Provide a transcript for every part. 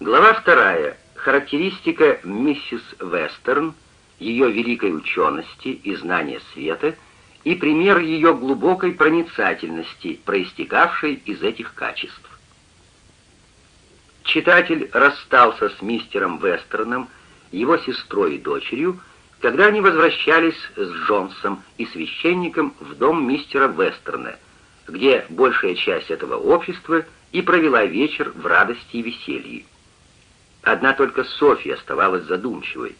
Глава вторая. Характеристика миссис Вестерн, ее великой учености и знания света и пример ее глубокой проницательности, проистекавшей из этих качеств. Читатель расстался с мистером Вестерном, его сестрой и дочерью, когда они возвращались с Джонсом и священником в дом мистера Вестерна, где большая часть этого общества и провела вечер в радости и веселье. Одна только Софья оставалась задумчивой.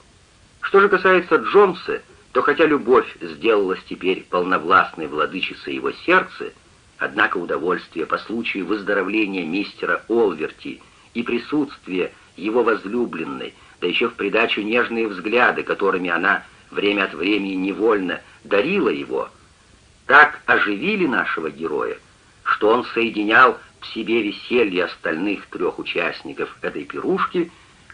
Что же касается Джонса, то хотя любовь сделалась теперь полновластной владычицей его сердца, однако удовольствие по случаю выздоровления мистера Олверти и присутствие его возлюбленной, да еще в придачу нежные взгляды, которыми она время от времени невольно дарила его, так оживили нашего героя, что он соединял в себе веселье остальных трех участников этой пирушки,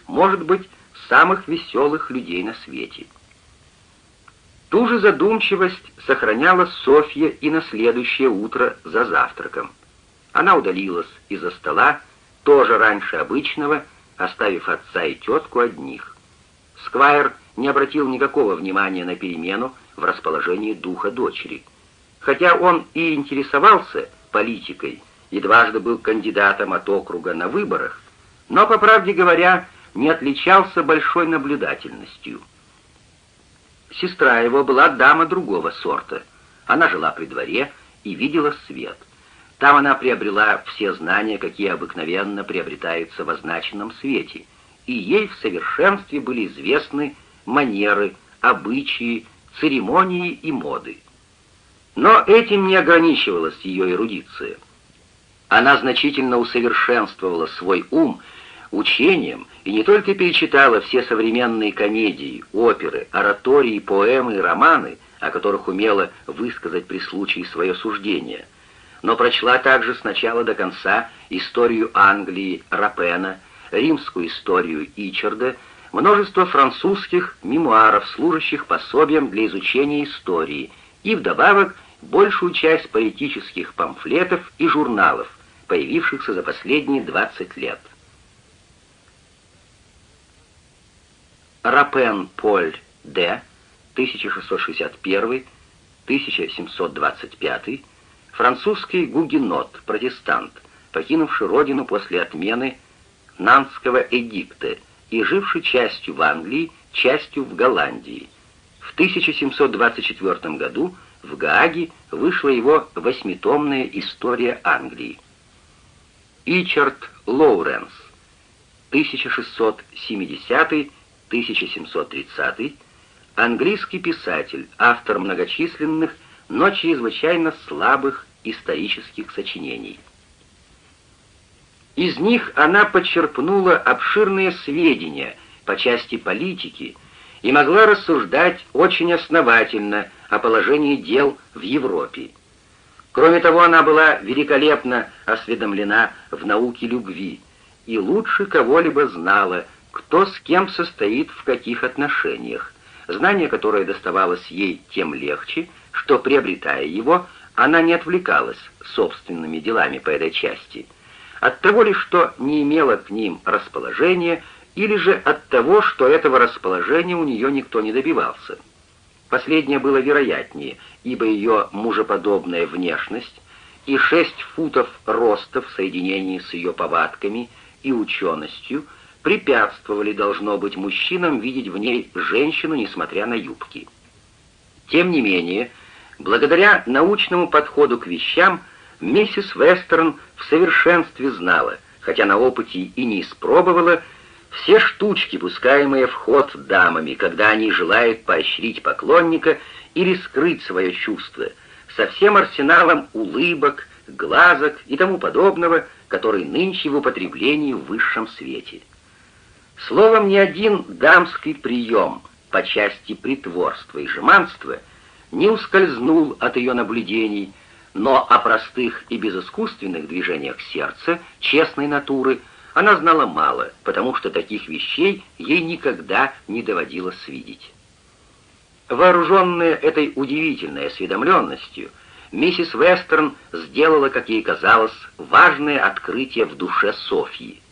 может быть, самых веселых людей на свете. Ту же задумчивость сохраняла Софья и на следующее утро за завтраком. Она удалилась из-за стола, тоже раньше обычного, оставив отца и тетку одних. Сквайр не обратил никакого внимания на перемену в расположении духа дочери. Хотя он и интересовался политикой, и дважды был кандидатом от округа на выборах, но, по правде говоря, не отличался большой наблюдательностью. Сестра его была дама другого сорта. Она жила при дворе и видела свет. Там она приобрела все знания, какие обыкновенно приобретаются в означенном свете, и ей в совершенстве были известны манеры, обычаи, церемонии и моды. Но этим не ограничивалась ее эрудиция. Она значительно усовершенствовала свой ум учением и не только перечитала все современные комедии, оперы, оратории, поэмы и романы, о которых умела высказать при случае свое суждение, но прочла также с начала до конца историю Англии Рапена, римскую историю Ичарда, множество французских мемуаров, служащих пособием для изучения истории, и вдобавок большую часть политических памфлетов и журналов, появившихся за последние 20 лет. Рапен Поль Д. 1661-1725, французский гугенот, протестант, покинувший родину после отмены Нанского эдикта и живший частью в Англии, частью в Голландии. В 1724 году в Гааге вышла его восьмитомная «История Англии». Ичард Лоуренс, 1670-1730, английский писатель, автор многочисленных, но чрезвычайно слабых исторических сочинений. Из них она подчерпнула обширные сведения по части политики и могла рассуждать очень основательно о положении дел в Европе. Кроме того, она была великолепно осведомлена в науке любви и лучше кого-либо знала, кто с кем состоит в каких отношениях, знание, которое доставалось ей тем легче, что, приобретая его, она не отвлекалась собственными делами по этой части, от того ли, что не имела к ним расположения, или же от того, что этого расположения у нее никто не добивался. Последнее было вероятнее, ибо ее мужеподобная внешность и шесть футов роста в соединении с ее повадками и ученостью препятствовали, должно быть, мужчинам видеть в ней женщину, несмотря на юбки. Тем не менее, благодаря научному подходу к вещам, миссис Вестерн в совершенстве знала, хотя на опыте и не испробовала, все штучки, пускаемые в ход дамами, когда они желают поощрить поклонника или скрыть свое чувство, со всем арсеналом улыбок, глазок и тому подобного, который нынче в употреблении в высшем свете. Словом, ни один дамский прием по части притворства и жеманства не ускользнул от ее наблюдений, но о простых и безыскусственных движениях сердца, честной натуры – она знала мало, потому что таких вещей ей никогда не доводилось видеть. Вооруженная этой удивительной осведомленностью, миссис Вестерн сделала, как ей казалось, важное открытие в душе Софьи.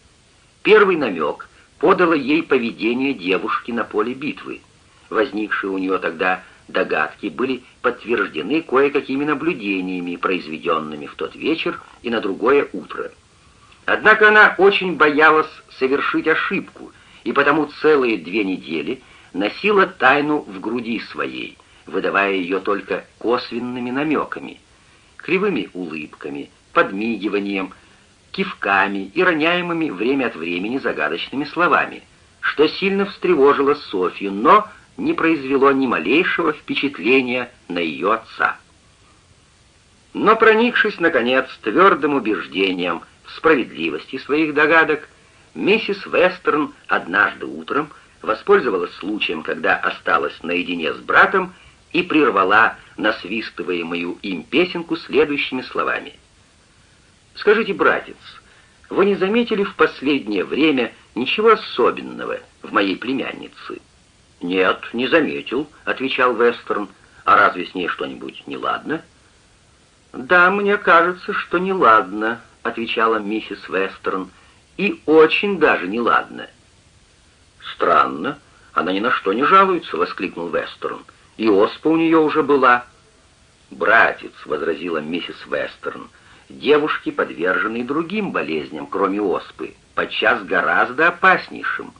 Первый намек подало ей поведение девушки на поле битвы. Возникшие у нее тогда догадки были подтверждены кое-какими наблюдениями, произведенными в тот вечер и на другое утро. Однако она очень боялась совершить ошибку, и потому целые две недели носила тайну в груди своей, выдавая ее только косвенными намеками, кривыми улыбками, подмигиванием, кивками и роняемыми время от времени загадочными словами, что сильно встревожило Софью, но не произвело ни малейшего впечатления на ее отца. Но проникшись, наконец, твердым убеждением в справедливости своих догадок, миссис Вестерн однажды утром воспользовалась случаем, когда осталась наедине с братом, и прервала насвистываемую им песенку следующими словами. «Скажите, братец, вы не заметили в последнее время ничего особенного в моей племяннице?» «Нет, не заметил», — отвечал Вестерн. «А разве с ней что-нибудь неладно?» «Да, мне кажется, что неладно», — отвечала миссис Вестерн. «И очень даже неладно». «Странно, она ни на что не жалуется», — воскликнул Вестерн. «И оспа у нее уже была». «Братец», — возразила миссис Вестерн, — «девушки подвержены другим болезням, кроме оспы, подчас гораздо опаснейшим».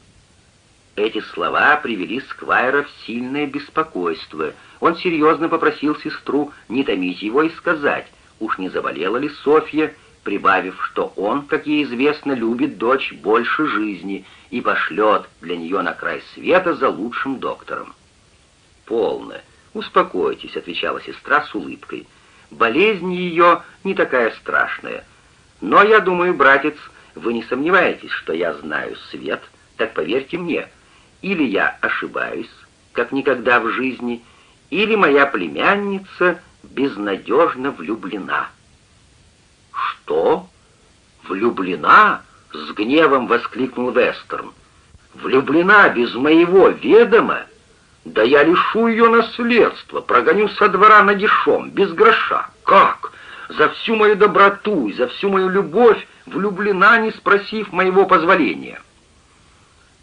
Эти слова привели Сквайра в сильное беспокойство. Он серьезно попросил сестру не томить его и сказать, уж не заболела ли Софья, прибавив, что он, как ей известно, любит дочь больше жизни и пошлет для нее на край света за лучшим доктором. «Полно. Успокойтесь», — отвечала сестра с улыбкой. «Болезнь ее не такая страшная. Но я думаю, братец, вы не сомневаетесь, что я знаю свет, так поверьте мне, — или я ошибаюсь, как никогда в жизни, или моя племянница безнадежно влюблена. «Что? Влюблена?» — с гневом воскликнул Вестерн. «Влюблена без моего ведома? Да я лишу ее наследства, прогоню со двора нагишом, без гроша. Как? За всю мою доброту и за всю мою любовь влюблена, не спросив моего позволения».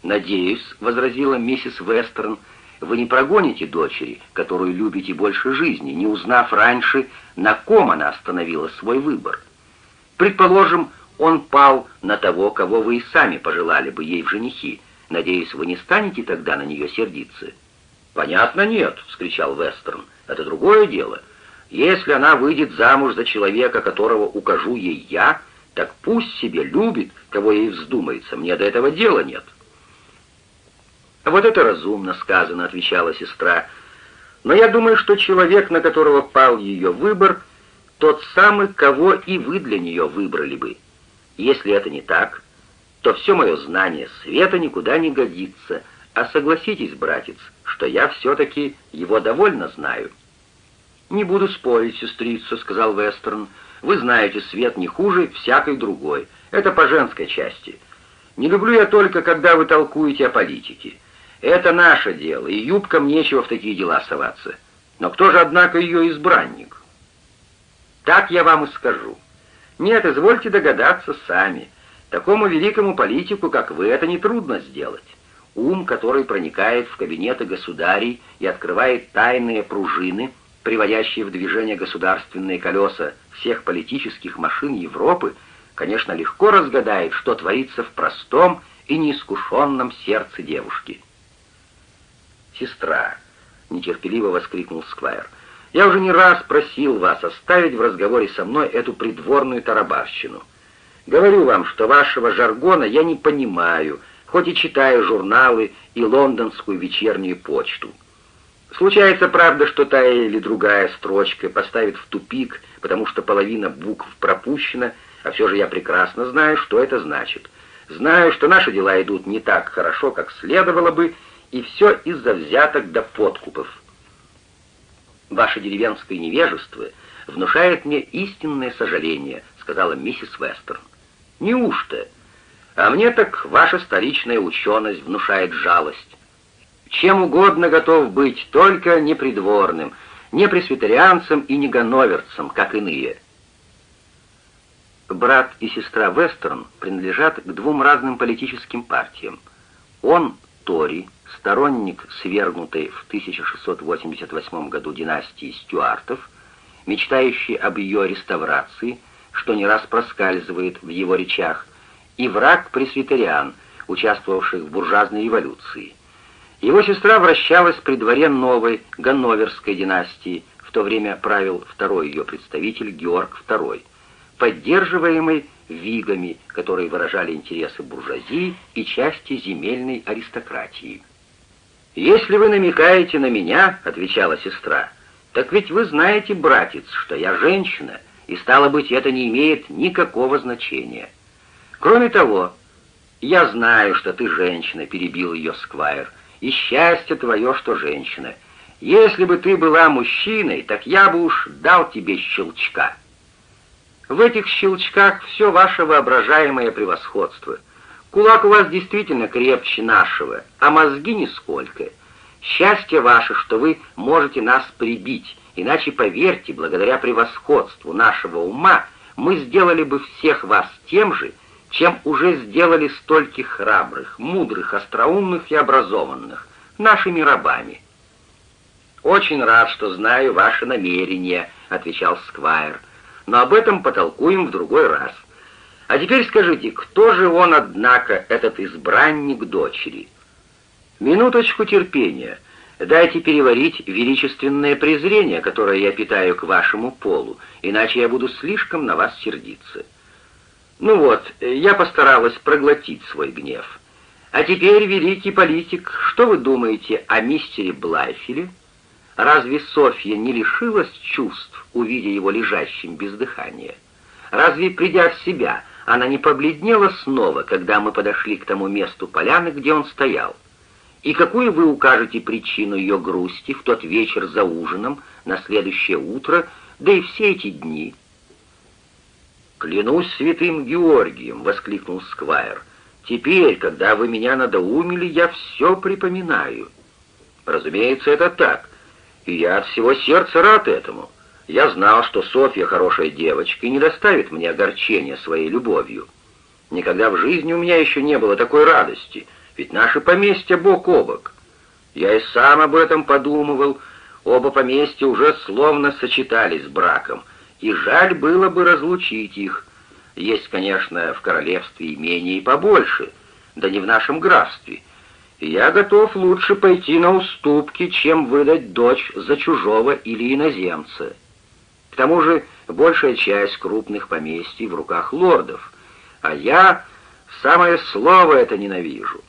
«Надеюсь», — возразила миссис Вестерн, — «вы не прогоните дочери, которую любите больше жизни, не узнав раньше, на ком она остановила свой выбор. Предположим, он пал на того, кого вы и сами пожелали бы ей в женихи. Надеюсь, вы не станете тогда на нее сердиться?» «Понятно, нет», — вскричал Вестерн. «Это другое дело. Если она выйдет замуж за человека, которого укажу ей я, так пусть себе любит, кого ей вздумается, мне до этого дела нет». «Вот это разумно сказано», — отвечала сестра. «Но я думаю, что человек, на которого пал ее выбор, тот самый, кого и вы для нее выбрали бы. Если это не так, то все мое знание света никуда не годится, а согласитесь, братец, что я все-таки его довольно знаю». «Не буду спорить, сестрица», — сказал Вестерн. «Вы знаете, свет не хуже всякой другой. Это по женской части. Не люблю я только, когда вы толкуете о политике. Это наше дело, и юбкам нечего в такие дела соваться. Но кто же, однако, ее избранник? Так я вам и скажу. Нет, извольте догадаться сами. Такому великому политику, как вы, это нетрудно сделать. Ум, который проникает в кабинеты государей и открывает тайные пружины, приводящие в движение государственные колеса всех политических машин Европы, конечно, легко разгадает, что творится в простом и неискушенном сердце девушки. «Сестра!» — нетерпеливо воскликнул Сквайр. «Я уже не раз просил вас оставить в разговоре со мной эту придворную тарабарщину. Говорю вам, что вашего жаргона я не понимаю, хоть и читаю журналы и лондонскую вечернюю почту. Случается, правда, что та или другая строчка поставит в тупик, потому что половина букв пропущена, а все же я прекрасно знаю, что это значит. Знаю, что наши дела идут не так хорошо, как следовало бы, и все из-за взяток до подкупов. Ваше деревенское невежество внушает мне истинное сожаление, сказала миссис Вестерн. Неужто? А мне так ваша столичная ученость внушает жалость. Чем угодно готов быть, только не придворным, не пресвитерианцем и не ганноверцем, как иные. брат и сестра Вестерн принадлежат к двум разным политическим партиям. Он Тори, сторонник свергнутой в 1688 году династии Стюартов, мечтающий об ее реставрации, что не раз проскальзывает в его речах, и враг пресвитериан, участвовавших в буржуазной революции. Его сестра вращалась при дворе новой Ганноверской династии, в то время правил второй ее представитель Георг II, поддерживаемый вигами, которые выражали интересы буржуазии и части земельной аристократии. «Если вы намекаете на меня, — отвечала сестра, — так ведь вы знаете, братец, что я женщина, и, стало быть, это не имеет никакого значения. Кроме того, я знаю, что ты женщина, — перебил ее Сквайр, — и счастье твое, что женщина. Если бы ты была мужчиной, так я бы уж дал тебе щелчка». В этих щелчках все ваше воображаемое превосходство. Кулак у вас действительно крепче нашего, а мозги нисколько. Счастье ваше, что вы можете нас прибить, иначе, поверьте, благодаря превосходству нашего ума мы сделали бы всех вас тем же, чем уже сделали стольких храбрых, мудрых, остроумных и образованных, нашими рабами. «Очень рад, что знаю ваше намерение», — отвечал Сквайр, — но об этом потолкуем в другой раз. А теперь скажите, кто же он, однако, этот избранник дочери? Минуточку терпения. Дайте переварить величественное презрение, которое я питаю к вашему полу, иначе я буду слишком на вас сердиться. Ну вот, я постаралась проглотить свой гнев. А теперь, великий политик, что вы думаете о мистере Блайфеле? Разве Софья не лишилась чувств, увидя его лежащим без дыхания? Разве, придя в себя, она не побледнела снова, когда мы подошли к тому месту поляны, где он стоял? И какую вы укажете причину ее грусти в тот вечер за ужином, на следующее утро, да и все эти дни? «Клянусь святым Георгием!» — воскликнул Сквайр. «Теперь, когда вы меня надоумили, я все припоминаю». «Разумеется, это так. И я от всего сердца рад этому. Я знал, что Софья хорошая девочка и не доставит мне огорчения своей любовью. Никогда в жизни у меня еще не было такой радости, ведь наши поместья бок о бок. Я и сам об этом подумывал, оба поместья уже словно сочетались с браком, и жаль было бы разлучить их. Есть, конечно, в королевстве имение и побольше, да не в нашем графстве — я готов лучше пойти на уступки, чем выдать дочь за чужого или иноземца. К тому же большая часть крупных поместий в руках лордов, а я самое слово это ненавижу.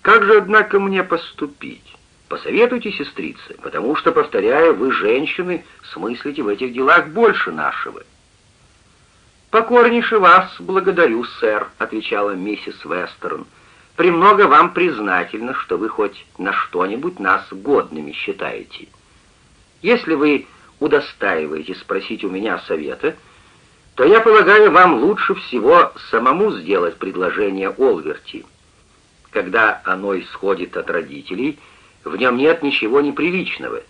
Как же, однако, мне поступить? Посоветуйте, сестрицы, потому что, повторяю, вы, женщины, смыслите в этих делах больше нашего. «Покорнейше вас благодарю, сэр», — отвечала миссис Вестерн, — Премного вам признательно, что вы хоть на что-нибудь нас годными считаете. Если вы удостаиваете спросить у меня совета, то я полагаю, вам лучше всего самому сделать предложение Олверти. Когда оно исходит от родителей, в нем нет ничего неприличного.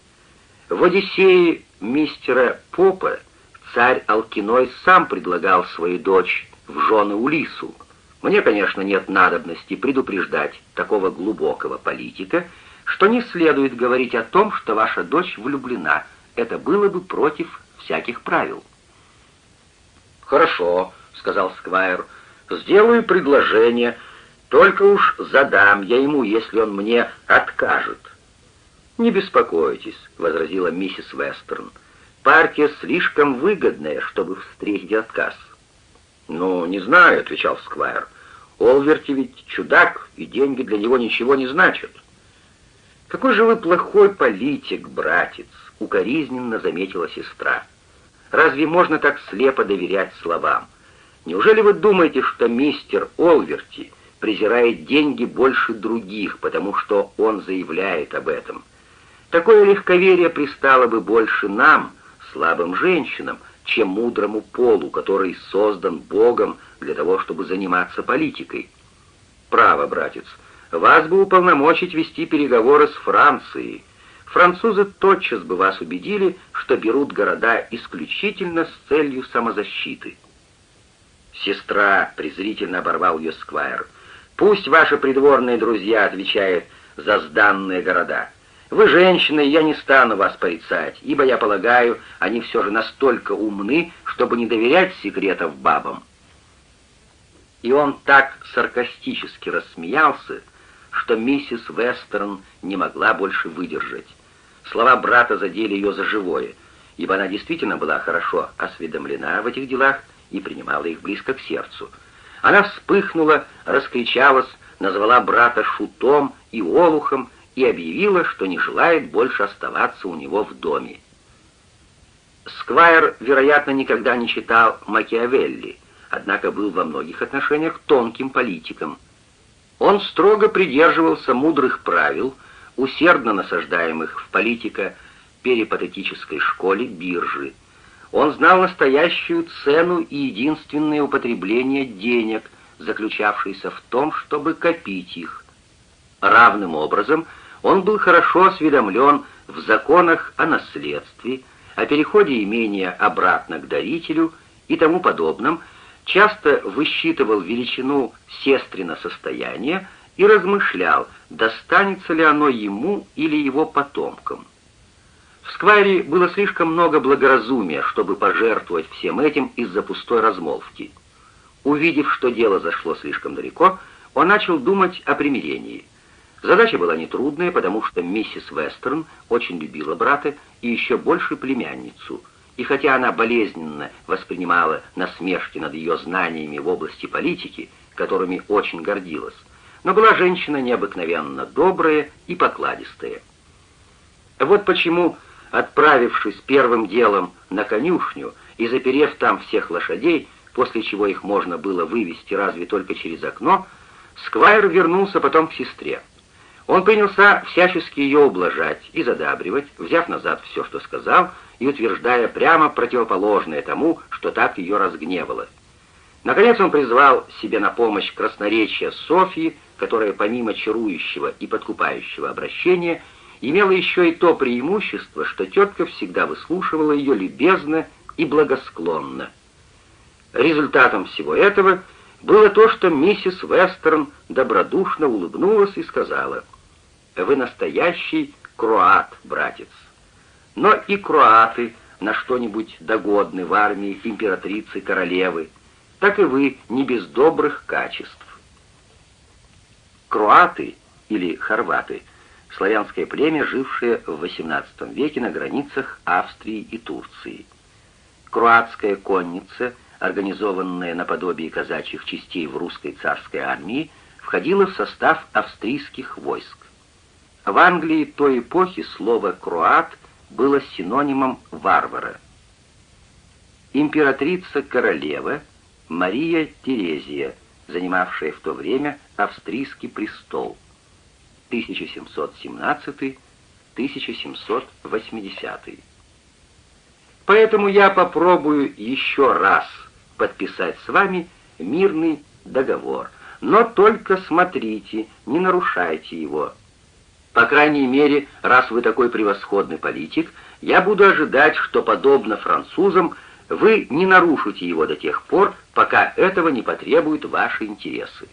В «Одиссее» мистера Попа царь Алкиной сам предлагал свою дочь в жены Улису. Мне, конечно, нет надобности предупреждать такого глубокого политика, что не следует говорить о том, что ваша дочь влюблена. Это было бы против всяких правил. «Хорошо», — сказал Сквайр, — «сделаю предложение, только уж задам я ему, если он мне откажет». «Не беспокойтесь», — возразила миссис Вестерн. «Партия слишком выгодная, чтобы встретить отказ». «Ну, не знаю», — отвечал Сквайр. Олверти ведь чудак, и деньги для него ничего не значат. «Какой же вы плохой политик, братец!» — укоризненно заметила сестра. «Разве можно так слепо доверять словам? Неужели вы думаете, что мистер Олверти презирает деньги больше других, потому что он заявляет об этом? Такое легковерие пристало бы больше нам, слабым женщинам, чем мудрому полу, который создан Богом для того, чтобы заниматься политикой. Право, братец, вас бы уполномочить вести переговоры с Францией. Французы тотчас бы вас убедили, что берут города исключительно с целью самозащиты. Сестра презрительно оборвал ее Сквайр. «Пусть ваши придворные друзья отвечают за сданные города. Вы женщины, я не стану вас порицать, ибо, я полагаю, они все же настолько умны, чтобы не доверять секретов бабам». И он так саркастически рассмеялся, что миссис Вестерн не могла больше выдержать. Слова брата задели ее за живое, ибо она действительно была хорошо осведомлена в этих делах и принимала их близко к сердцу. Она вспыхнула, раскричалась, назвала брата шутом и олухом и объявила, что не желает больше оставаться у него в доме. Сквайр, вероятно, никогда не читал Макиавелли, однако был во многих отношениях тонким политиком. Он строго придерживался мудрых правил, усердно насаждаемых в политико-перипатетической школе биржи. Он знал настоящую цену и единственное употребление денег, заключавшееся в том, чтобы копить их. Равным образом он был хорошо осведомлен в законах о наследстве, о переходе имения обратно к дарителю и тому подобном, часто высчитывал величину сестрина состояния и размышлял, достанется ли оно ему или его потомкам. В Сквайре было слишком много благоразумия, чтобы пожертвовать всем этим из-за пустой размолвки. Увидев, что дело зашло слишком далеко, он начал думать о примирении. Задача была нетрудная, потому что миссис Вестерн очень любила брата и еще больше племянницу — и хотя она болезненно воспринимала насмешки над ее знаниями в области политики, которыми очень гордилась, но была женщина необыкновенно добрая и покладистая. Вот почему, отправившись первым делом на конюшню и заперев там всех лошадей, после чего их можно было вывести разве только через окно, Сквайр вернулся потом к сестре. Он принялся всячески ее ублажать и задабривать, взяв назад все, что сказал, и утверждая прямо противоположное тому, что так ее разгневало. Наконец он призвал себе на помощь красноречие Софьи, которая помимо чарующего и подкупающего обращения имела еще и то преимущество, что тетка всегда выслушивала ее любезно и благосклонно. Результатом всего этого было то, что миссис Вестерн добродушно улыбнулась и сказала, «Вы настоящий круат, братец». Но и круаты на что-нибудь догодны в армии императрицы-королевы, так и вы не без добрых качеств. Круаты или хорваты — славянское племя, жившее в XVIII веке на границах Австрии и Турции. Круатская конница, организованная наподобие казачьих частей в русской царской армии, входила в состав австрийских войск. В Англии той эпохи слово «круат» было синонимом варвара. Императрица-королева Мария Терезия, занимавшая в то время австрийский престол, 1717-1780. Поэтому я попробую еще раз подписать с вами мирный договор, но только смотрите, не нарушайте его. По крайней мере, раз вы такой превосходный политик, я буду ожидать, что, подобно французам, вы не нарушите его до тех пор, пока этого не потребуют ваши интересы.